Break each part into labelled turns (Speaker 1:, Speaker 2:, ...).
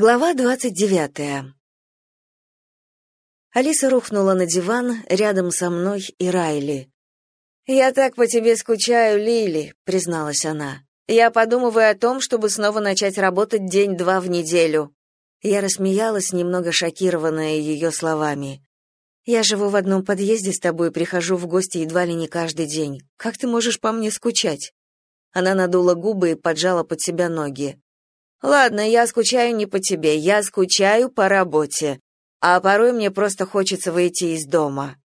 Speaker 1: Глава двадцать девятая. Алиса рухнула на диван рядом со мной и Райли. «Я так по тебе скучаю, Лили», — призналась она. «Я подумываю о том, чтобы снова начать работать день-два в неделю». Я рассмеялась, немного шокированная ее словами. «Я живу в одном подъезде с тобой и прихожу в гости едва ли не каждый день. Как ты можешь по мне скучать?» Она надула губы и поджала под себя ноги. Ладно, я скучаю не по тебе, я скучаю по работе. А порой мне просто хочется выйти из дома.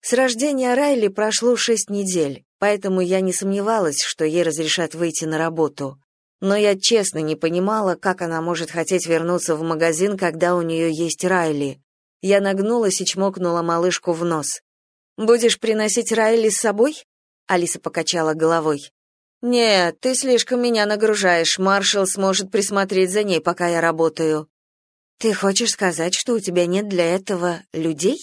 Speaker 1: С рождения Райли прошло шесть недель, поэтому я не сомневалась, что ей разрешат выйти на работу. Но я честно не понимала, как она может хотеть вернуться в магазин, когда у нее есть Райли. Я нагнулась и чмокнула малышку в нос. «Будешь приносить Райли с собой?» Алиса покачала головой. «Нет, ты слишком меня нагружаешь. Маршал сможет присмотреть за ней, пока я работаю». «Ты хочешь сказать, что у тебя нет для этого людей?»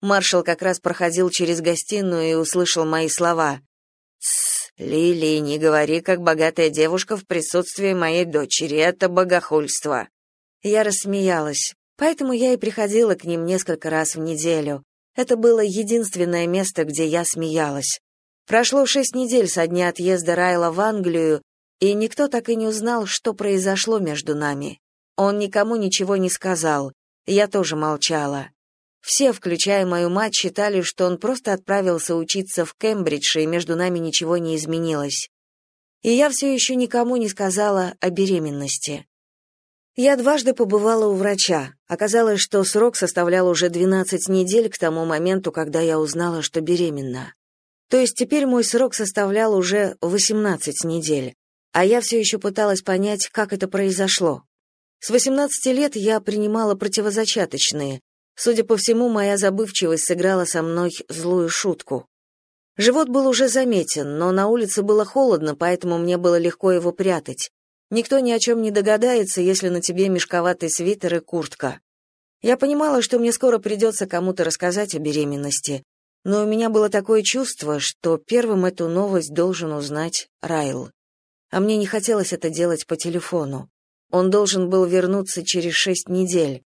Speaker 1: Маршал как раз проходил через гостиную и услышал мои слова. «Тсс, Лили, не говори, как богатая девушка в присутствии моей дочери. Это богохульство». Я рассмеялась. Поэтому я и приходила к ним несколько раз в неделю. Это было единственное место, где я смеялась. Прошло шесть недель со дня отъезда Райла в Англию, и никто так и не узнал, что произошло между нами. Он никому ничего не сказал, я тоже молчала. Все, включая мою мать, считали, что он просто отправился учиться в Кембридж, и между нами ничего не изменилось. И я все еще никому не сказала о беременности. Я дважды побывала у врача. Оказалось, что срок составлял уже 12 недель к тому моменту, когда я узнала, что беременна. То есть теперь мой срок составлял уже 18 недель, а я все еще пыталась понять, как это произошло. С 18 лет я принимала противозачаточные. Судя по всему, моя забывчивость сыграла со мной злую шутку. Живот был уже заметен, но на улице было холодно, поэтому мне было легко его прятать. Никто ни о чем не догадается, если на тебе мешковатый свитер и куртка. Я понимала, что мне скоро придется кому-то рассказать о беременности, но у меня было такое чувство, что первым эту новость должен узнать Райл. А мне не хотелось это делать по телефону. Он должен был вернуться через шесть недель.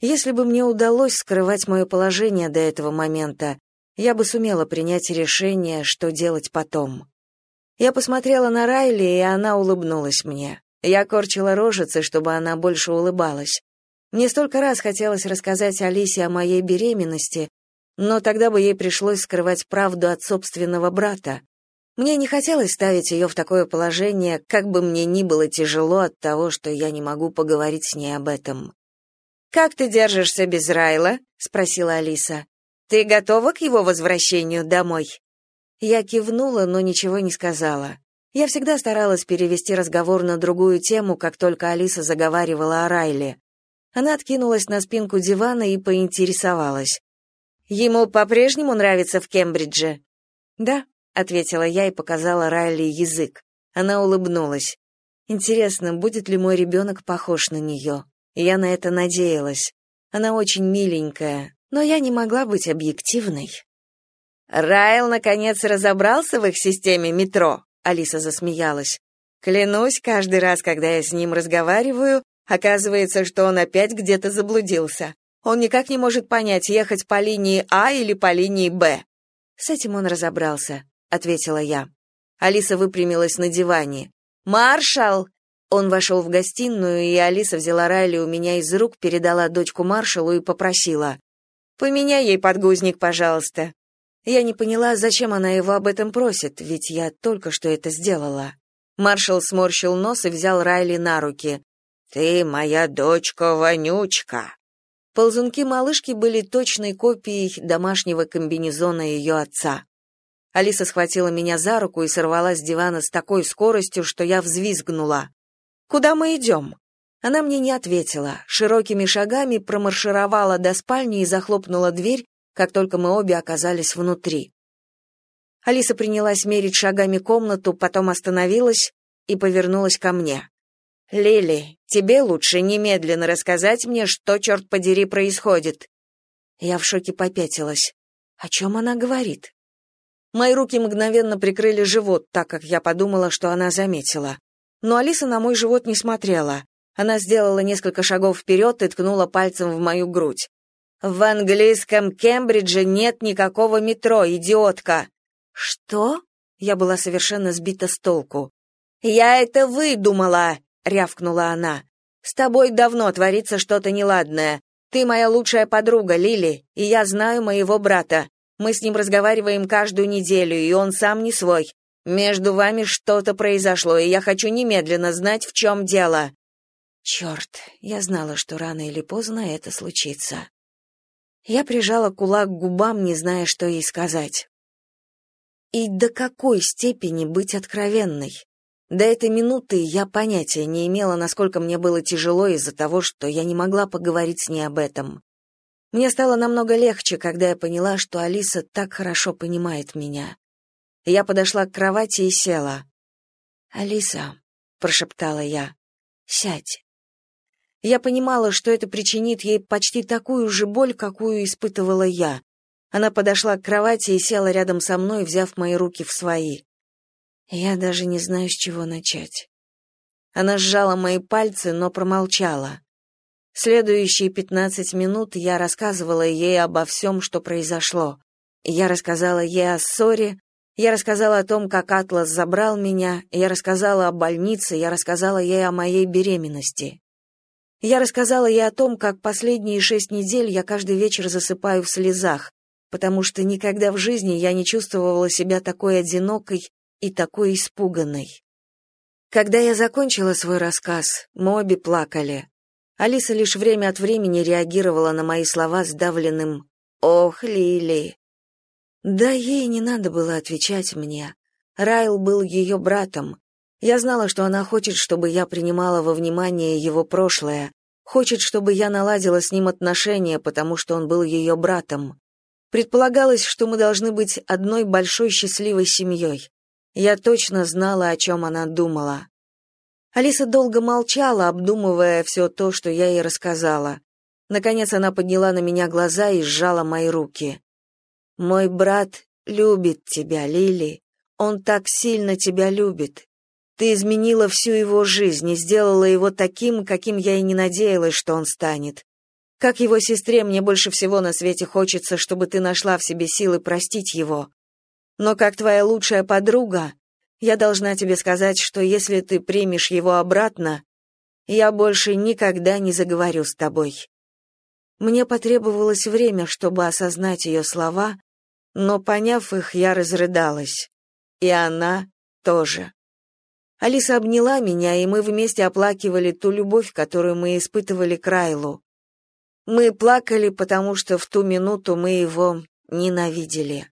Speaker 1: Если бы мне удалось скрывать мое положение до этого момента, я бы сумела принять решение, что делать потом. Я посмотрела на Райли, и она улыбнулась мне. Я корчила рожицы, чтобы она больше улыбалась. Мне столько раз хотелось рассказать Алисе о моей беременности, но тогда бы ей пришлось скрывать правду от собственного брата. Мне не хотелось ставить ее в такое положение, как бы мне ни было тяжело от того, что я не могу поговорить с ней об этом. «Как ты держишься без Райла?» — спросила Алиса. «Ты готова к его возвращению домой?» Я кивнула, но ничего не сказала. Я всегда старалась перевести разговор на другую тему, как только Алиса заговаривала о Райле. Она откинулась на спинку дивана и поинтересовалась. Ему по-прежнему нравится в Кембридже? Да, ответила я и показала Райли язык. Она улыбнулась. Интересно, будет ли мой ребенок похож на нее? Я на это надеялась. Она очень миленькая, но я не могла быть объективной. Райл наконец разобрался в их системе метро, Алиса засмеялась. Клянусь, каждый раз, когда я с ним разговариваю, оказывается, что он опять где-то заблудился. Он никак не может понять, ехать по линии А или по линии Б. С этим он разобрался, ответила я. Алиса выпрямилась на диване. Маршал! Он вошел в гостиную, и Алиса взяла Райли у меня из рук, передала дочку маршалу и попросила: "Поменяй ей подгузник, пожалуйста". Я не поняла, зачем она его об этом просит, ведь я только что это сделала. Маршал сморщил нос и взял Райли на руки. «Ты моя дочка-вонючка!» Ползунки малышки были точной копией домашнего комбинезона ее отца. Алиса схватила меня за руку и сорвала с дивана с такой скоростью, что я взвизгнула. «Куда мы идем?» Она мне не ответила, широкими шагами промаршировала до спальни и захлопнула дверь, как только мы обе оказались внутри. Алиса принялась мерить шагами комнату, потом остановилась и повернулась ко мне. «Лили, тебе лучше немедленно рассказать мне, что, черт подери, происходит». Я в шоке попятилась. О чем она говорит? Мои руки мгновенно прикрыли живот, так как я подумала, что она заметила. Но Алиса на мой живот не смотрела. Она сделала несколько шагов вперед и ткнула пальцем в мою грудь. В английском Кембридже нет никакого метро, идиотка. Что? Я была совершенно сбита с толку. Я это выдумала, рявкнула она. С тобой давно творится что-то неладное. Ты моя лучшая подруга, Лили, и я знаю моего брата. Мы с ним разговариваем каждую неделю, и он сам не свой. Между вами что-то произошло, и я хочу немедленно знать, в чем дело. Черт, я знала, что рано или поздно это случится. Я прижала кулак к губам, не зная, что ей сказать. И до какой степени быть откровенной? До этой минуты я понятия не имела, насколько мне было тяжело из-за того, что я не могла поговорить с ней об этом. Мне стало намного легче, когда я поняла, что Алиса так хорошо понимает меня. Я подошла к кровати и села. «Алиса», — прошептала я, — «сядь». Я понимала, что это причинит ей почти такую же боль, какую испытывала я. Она подошла к кровати и села рядом со мной, взяв мои руки в свои. Я даже не знаю, с чего начать. Она сжала мои пальцы, но промолчала. Следующие пятнадцать минут я рассказывала ей обо всем, что произошло. Я рассказала ей о ссоре, я рассказала о том, как Атлас забрал меня, я рассказала о больнице, я рассказала ей о моей беременности. Я рассказала ей о том, как последние шесть недель я каждый вечер засыпаю в слезах, потому что никогда в жизни я не чувствовала себя такой одинокой и такой испуганной. Когда я закончила свой рассказ, мы обе плакали. Алиса лишь время от времени реагировала на мои слова сдавленным «Ох, Лили!». Да, ей не надо было отвечать мне. Райл был ее братом, я знала, что она хочет, чтобы я принимала во внимание его прошлое, хочет, чтобы я наладила с ним отношения, потому что он был ее братом. Предполагалось, что мы должны быть одной большой счастливой семьей. Я точно знала, о чем она думала. Алиса долго молчала, обдумывая все то, что я ей рассказала. Наконец она подняла на меня глаза и сжала мои руки. «Мой брат любит тебя, Лили. Он так сильно тебя любит. Ты изменила всю его жизнь и сделала его таким, каким я и не надеялась, что он станет. Как его сестре мне больше всего на свете хочется, чтобы ты нашла в себе силы простить его. Но как твоя лучшая подруга, я должна тебе сказать, что если ты примешь его обратно, я больше никогда не заговорю с тобой. Мне потребовалось время, чтобы осознать ее слова, но, поняв их, я разрыдалась. И она тоже. Алиса обняла меня, и мы вместе оплакивали ту любовь, которую мы испытывали к Райлу. Мы плакали, потому что в ту минуту мы его ненавидели.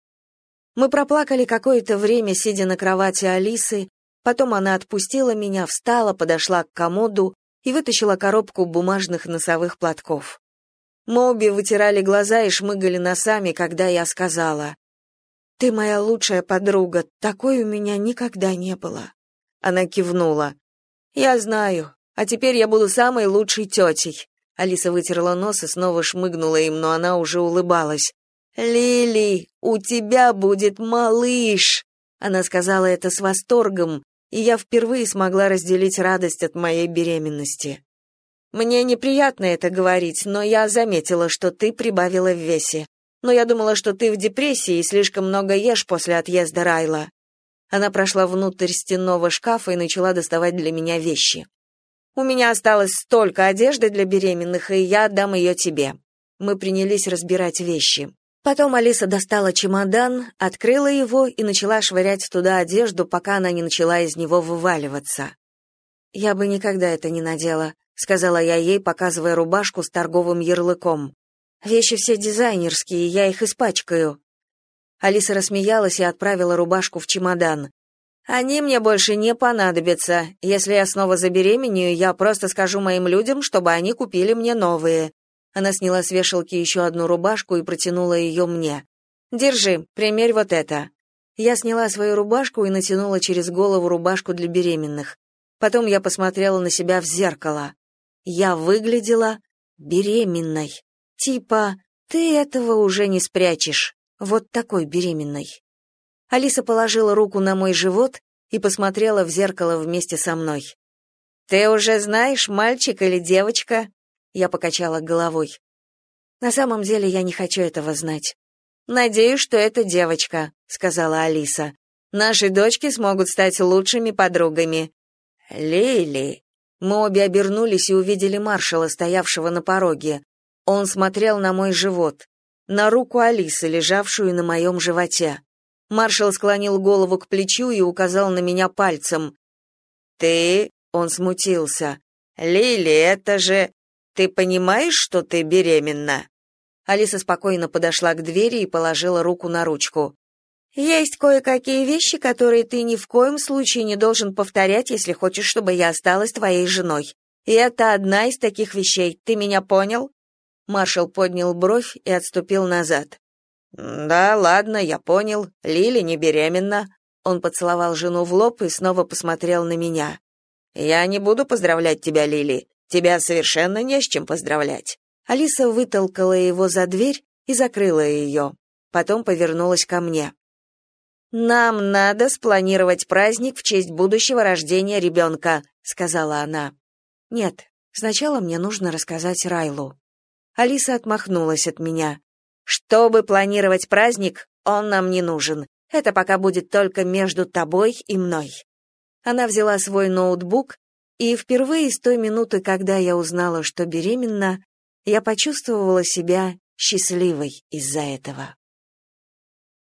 Speaker 1: Мы проплакали какое-то время, сидя на кровати Алисы, потом она отпустила меня, встала, подошла к комоду и вытащила коробку бумажных носовых платков. Мы обе вытирали глаза и шмыгали носами, когда я сказала, «Ты моя лучшая подруга, такой у меня никогда не было». Она кивнула. Я знаю. А теперь я буду самой лучшей тетей». Алиса вытерла нос и снова шмыгнула им, но она уже улыбалась. Лили, у тебя будет малыш. Она сказала это с восторгом, и я впервые смогла разделить радость от моей беременности. Мне неприятно это говорить, но я заметила, что ты прибавила в весе. Но я думала, что ты в депрессии и слишком много ешь после отъезда Райла. Она прошла внутрь стенного шкафа и начала доставать для меня вещи. «У меня осталось столько одежды для беременных, и я отдам ее тебе». Мы принялись разбирать вещи. Потом Алиса достала чемодан, открыла его и начала швырять туда одежду, пока она не начала из него вываливаться. «Я бы никогда это не надела», — сказала я ей, показывая рубашку с торговым ярлыком. «Вещи все дизайнерские, я их испачкаю». Алиса рассмеялась и отправила рубашку в чемодан. Они мне больше не понадобятся. Если я снова забеременею, я просто скажу моим людям, чтобы они купили мне новые. Она сняла с вешалки еще одну рубашку и протянула ее мне. Держи, примерь вот это. Я сняла свою рубашку и натянула через голову рубашку для беременных. Потом я посмотрела на себя в зеркало. Я выглядела беременной. Типа, ты этого уже не спрячешь вот такой беременной. Алиса положила руку на мой живот и посмотрела в зеркало вместе со мной. Ты уже знаешь, мальчик или девочка? Я покачала головой. На самом деле я не хочу этого знать. Надеюсь, что это девочка, сказала Алиса. Наши дочки смогут стать лучшими подругами. Лили. Мы обе обернулись и увидели маршала, стоявшего на пороге. Он смотрел на мой живот, на руку Алисы, лежавшую на моем животе. Маршал склонил голову к плечу и указал на меня пальцем. «Ты...» — он смутился. «Лили, это же... Ты понимаешь, что ты беременна?» Алиса спокойно подошла к двери и положила руку на ручку. Есть кое-какие вещи, которые ты ни в коем случае не должен повторять, если хочешь, чтобы я осталась твоей женой. И это одна из таких вещей. Ты меня понял? Маршал поднял бровь и отступил назад. Да, ладно, я понял. Лили не беременна. Он поцеловал жену в лоб и снова посмотрел на меня. Я не буду поздравлять тебя, Лили. Тебя совершенно не с чем поздравлять. Алиса вытолкала его за дверь и закрыла ее. Потом повернулась ко мне. Нам надо спланировать праздник в честь будущего рождения ребенка», — сказала она. Нет, сначала мне нужно рассказать Райлу. Алиса отмахнулась от меня. Чтобы планировать праздник, он нам не нужен. Это пока будет только между тобой и мной. Она взяла свой ноутбук, и впервые с той минуты, когда я узнала, что беременна, я почувствовала себя счастливой из-за этого.